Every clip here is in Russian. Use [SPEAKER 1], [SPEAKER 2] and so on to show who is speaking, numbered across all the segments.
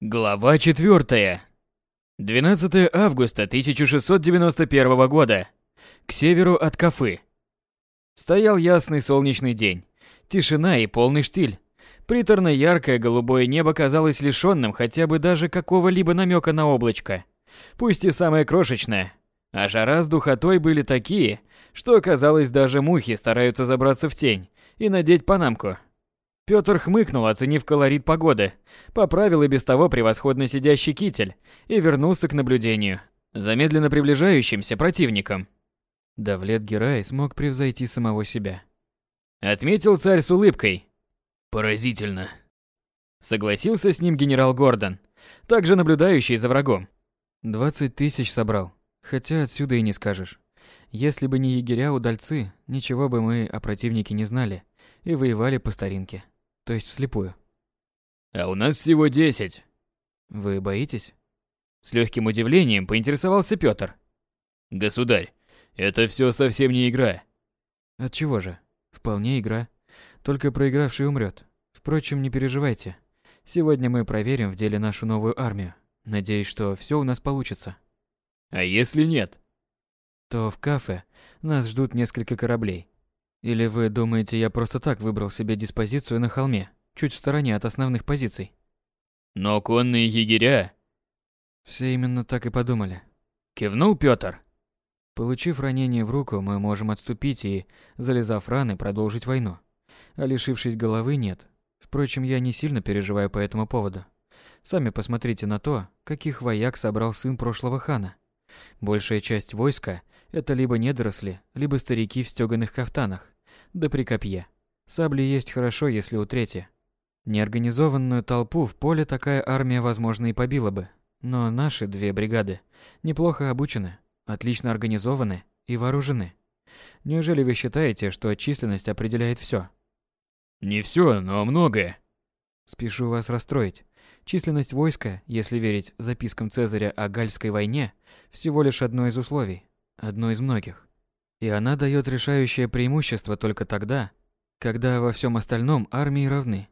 [SPEAKER 1] Глава 4. 12 августа 1691 года. К северу от Кафы. Стоял ясный солнечный день. Тишина и полный штиль. Приторно яркое голубое небо казалось лишенным хотя бы даже какого-либо намека на облачко. Пусть и самое крошечное. А жара с духотой были такие, что казалось даже мухи стараются забраться в тень и надеть панамку. Пётр хмыкнул, оценив колорит погоды, поправил и без того превосходно сидящий китель и вернулся к наблюдению за медленно приближающимся противником. Давлет Герай смог превзойти самого себя. Отметил царь с улыбкой. Поразительно. Согласился с ним генерал Гордон, также наблюдающий за врагом. Двадцать тысяч собрал, хотя отсюда и не скажешь. Если бы не егеря-удальцы, ничего бы мы о противнике не знали и воевали по старинке то есть вслепую. А у нас всего десять. Вы боитесь? С легким удивлением поинтересовался Пётр. Государь, это все совсем не игра. От чего же? Вполне игра. Только проигравший умрет. Впрочем, не переживайте. Сегодня мы проверим в деле нашу новую армию. Надеюсь, что все у нас получится. А если нет? То в кафе нас ждут несколько кораблей. Или вы думаете, я просто так выбрал себе диспозицию на холме, чуть в стороне от основных позиций? Но конные егеря... Все именно так и подумали. Кивнул Пётр. Получив ранение в руку, мы можем отступить и, залезав раны, продолжить войну. А лишившись головы, нет. Впрочем, я не сильно переживаю по этому поводу. Сами посмотрите на то, каких вояк собрал сын прошлого хана. Большая часть войска – это либо недоросли, либо старики в стёганых кафтанах, да при копье. Сабли есть хорошо, если у трети. Неорганизованную толпу в поле такая армия, возможно, и побила бы. Но наши две бригады неплохо обучены, отлично организованы и вооружены. Неужели вы считаете, что численность определяет все? Не все, но многое. Спешу вас расстроить. Численность войска, если верить запискам Цезаря о Гальской войне, всего лишь одно из условий, одно из многих. И она дает решающее преимущество только тогда, когда во всем остальном армии равны.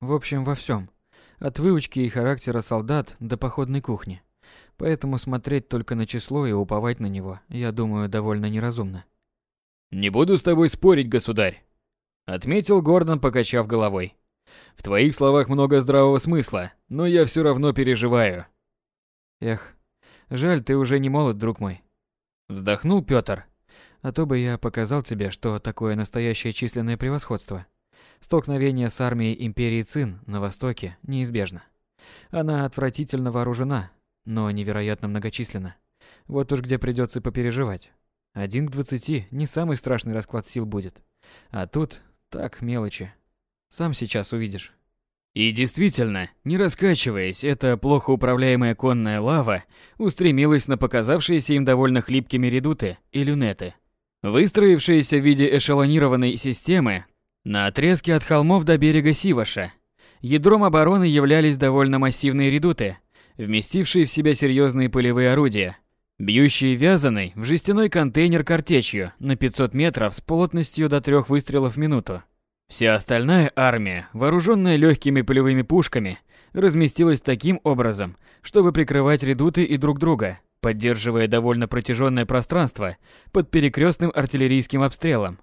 [SPEAKER 1] В общем, во всем. От выучки и характера солдат до походной кухни. Поэтому смотреть только на число и уповать на него, я думаю, довольно неразумно. «Не буду с тобой спорить, государь», — отметил Гордон, покачав головой. В твоих словах много здравого смысла, но я все равно переживаю. Эх, жаль, ты уже не молод, друг мой. Вздохнул Пётр. А то бы я показал тебе, что такое настоящее численное превосходство. Столкновение с армией империи Цин на востоке неизбежно. Она отвратительно вооружена, но невероятно многочисленна. Вот уж где придется попереживать. Один к двадцати не самый страшный расклад сил будет. А тут так мелочи. Сам сейчас увидишь. И действительно, не раскачиваясь, эта плохо управляемая конная лава устремилась на показавшиеся им довольно хлипкими редуты и люнеты, выстроившиеся в виде эшелонированной системы на отрезке от холмов до берега Сиваша. Ядром обороны являлись довольно массивные редуты, вместившие в себя серьезные полевые орудия, бьющие вязаный в жестяной контейнер картечью на 500 метров с плотностью до трех выстрелов в минуту. Вся остальная армия, вооруженная легкими полевыми пушками, разместилась таким образом, чтобы прикрывать редуты и друг друга, поддерживая довольно протяженное пространство под перекрестным артиллерийским обстрелом.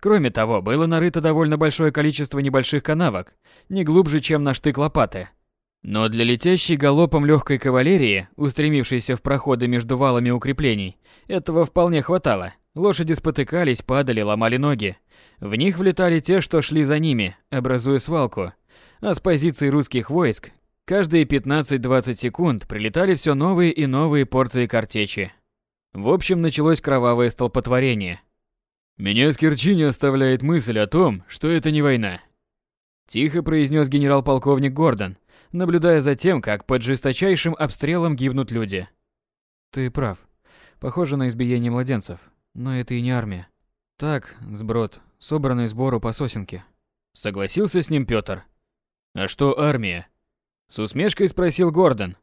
[SPEAKER 1] Кроме того, было нарыто довольно большое количество небольших канавок, не глубже, чем на штык лопаты. Но для летящей галопом легкой кавалерии, устремившейся в проходы между валами укреплений, этого вполне хватало. Лошади спотыкались, падали, ломали ноги. В них влетали те, что шли за ними, образуя свалку. А с позиций русских войск каждые 15-20 секунд прилетали все новые и новые порции картечи. В общем, началось кровавое столпотворение. «Меня с Керчи не оставляет мысль о том, что это не война», Тихо произнес генерал-полковник Гордон, наблюдая за тем, как под жесточайшим обстрелом гибнут люди. Ты прав. Похоже на избиение младенцев. Но это и не армия. Так, сброд, собранный сбору по сосенке. Согласился с ним Пётр. А что армия? С усмешкой спросил Гордон.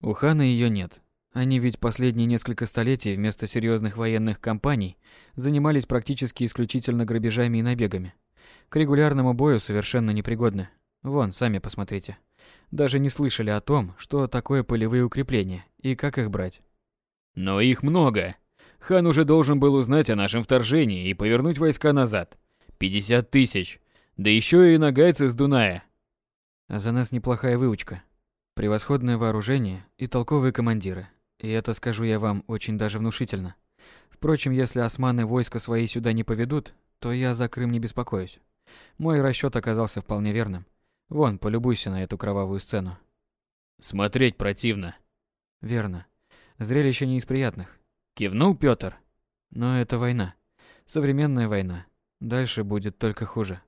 [SPEAKER 1] У хана ее нет. Они ведь последние несколько столетий вместо серьезных военных кампаний занимались практически исключительно грабежами и набегами. К регулярному бою совершенно непригодны. Вон, сами посмотрите. Даже не слышали о том, что такое полевые укрепления и как их брать. Но их много. Хан уже должен был узнать о нашем вторжении и повернуть войска назад. 50 тысяч. Да еще и нагайцы с Дуная. А за нас неплохая выучка. Превосходное вооружение и толковые командиры. И это, скажу я вам, очень даже внушительно. Впрочем, если османы войска свои сюда не поведут, то я за Крым не беспокоюсь. Мой расчет оказался вполне верным. Вон, полюбуйся на эту кровавую сцену. Смотреть противно. Верно. Зрелище не из приятных. Кивнул Пётр. Но это война. Современная война. Дальше будет только хуже.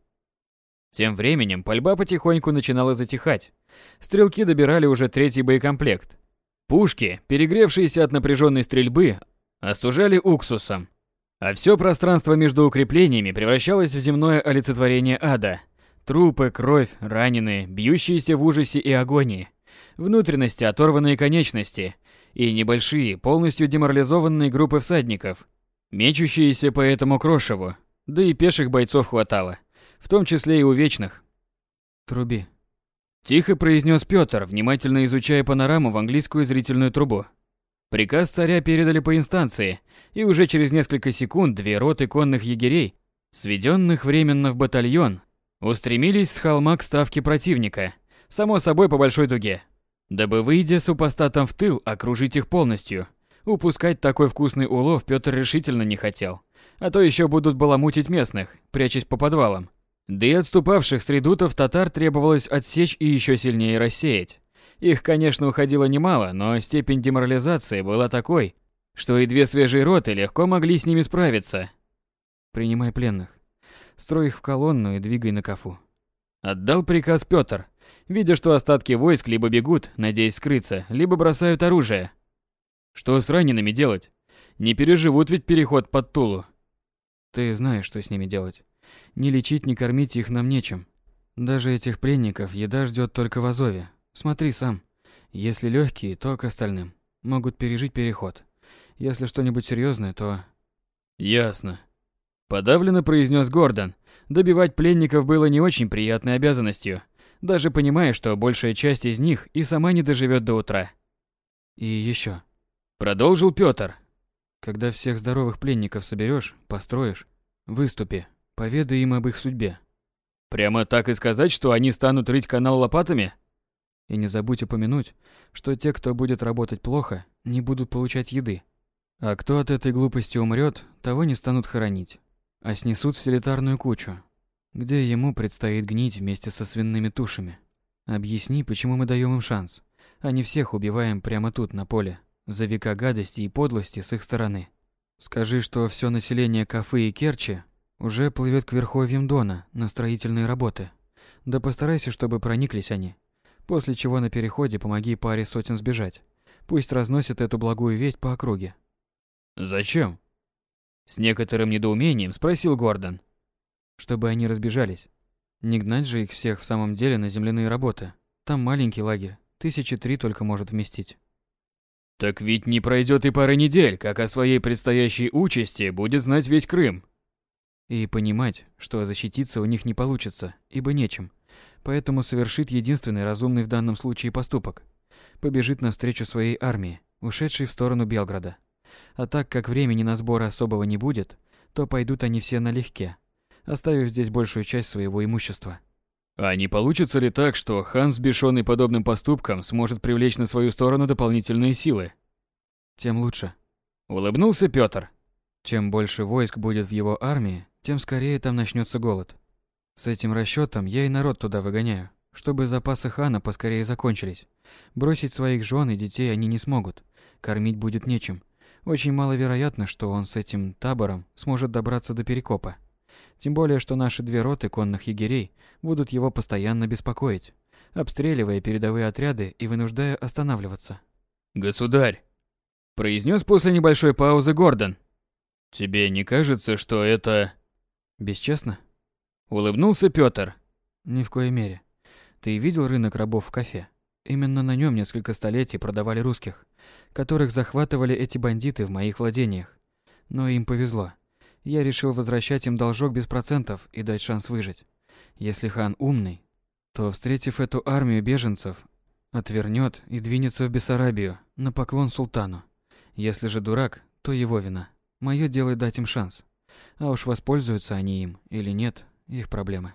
[SPEAKER 1] Тем временем пальба потихоньку начинала затихать. Стрелки добирали уже третий боекомплект. Пушки, перегревшиеся от напряженной стрельбы, остужали уксусом. А все пространство между укреплениями превращалось в земное олицетворение ада. Трупы, кровь, раненые, бьющиеся в ужасе и агонии. Внутренности, оторванные конечности. И небольшие, полностью деморализованные группы всадников, мечущиеся по этому крошеву. Да и пеших бойцов хватало в том числе и у вечных. Труби. Тихо произнес Пётр, внимательно изучая панораму в английскую зрительную трубу. Приказ царя передали по инстанции, и уже через несколько секунд две роты конных егерей, сведенных временно в батальон, устремились с холма к ставке противника, само собой по большой дуге. Дабы, выйдя супостатом в тыл, окружить их полностью. Упускать такой вкусный улов Пётр решительно не хотел. А то еще будут баламутить местных, прячась по подвалам. Да и отступавших с редутов татар требовалось отсечь и еще сильнее рассеять. Их, конечно, уходило немало, но степень деморализации была такой, что и две свежие роты легко могли с ними справиться. Принимай пленных. Строй их в колонну и двигай на Кафу. Отдал приказ Пётр, видя, что остатки войск либо бегут, надеясь скрыться, либо бросают оружие. Что с ранеными делать? Не переживут ведь переход под Тулу. Ты знаешь, что с ними делать. Ни лечить, ни кормить их нам нечем. Даже этих пленников еда ждет только в Азове. Смотри сам. Если легкие, то к остальным. Могут пережить переход. Если что-нибудь серьезное, то... Ясно. Подавленно произнес Гордон. Добивать пленников было не очень приятной обязанностью, даже понимая, что большая часть из них и сама не доживет до утра. И еще. Продолжил Петр. Когда всех здоровых пленников соберешь, построишь, выступи, Поведай им об их судьбе. Прямо так и сказать, что они станут рыть канал лопатами? И не забудь упомянуть, что те, кто будет работать плохо, не будут получать еды. А кто от этой глупости умрет, того не станут хоронить, а снесут в селитарную кучу, где ему предстоит гнить вместе со свиными тушами. Объясни, почему мы даем им шанс, а не всех убиваем прямо тут, на поле, за века гадости и подлости с их стороны. Скажи, что все население Кафы и Керчи уже плывет к верховьям Дона на строительные работы. Да постарайся, чтобы прониклись они. После чего на переходе помоги паре сотен сбежать. Пусть разносят эту благую весть по округе. Зачем? С некоторым недоумением спросил Гордон. Чтобы они разбежались. Не гнать же их всех в самом деле на земляные работы. Там маленький лагерь, тысячи три только может вместить. Так ведь не пройдет и пары недель, как о своей предстоящей участи будет знать весь Крым. И понимать, что защититься у них не получится, ибо нечем. Поэтому совершит единственный разумный в данном случае поступок. Побежит навстречу своей армии, ушедшей в сторону Белграда. А так как времени на сбор особого не будет, то пойдут они все налегке, оставив здесь большую часть своего имущества. А не получится ли так, что хан, сбешенный подобным поступком, сможет привлечь на свою сторону дополнительные силы? Тем лучше. Улыбнулся Пётр. Чем больше войск будет в его армии, тем скорее там начнется голод. С этим расчетом я и народ туда выгоняю, чтобы запасы хана поскорее закончились. Бросить своих жен и детей они не смогут, кормить будет нечем. Очень маловероятно, что он с этим табором сможет добраться до Перекопа. Тем более, что наши две роты конных егерей будут его постоянно беспокоить, обстреливая передовые отряды и вынуждая останавливаться. «Государь!» – произнес после небольшой паузы Гордон. «Тебе не кажется, что это...» Бесчестно? Улыбнулся Пётр. Ни в коей мере. Ты видел рынок рабов в кафе? Именно на нем несколько столетий продавали русских, которых захватывали эти бандиты в моих владениях. Но им повезло. Я решил возвращать им должок без процентов и дать шанс выжить. Если хан умный, то, встретив эту армию беженцев, отвернет и двинется в Бессарабию на поклон султану. Если же дурак, то его вина. Мое дело дать им шанс. А уж воспользуются они им или нет, их проблемы.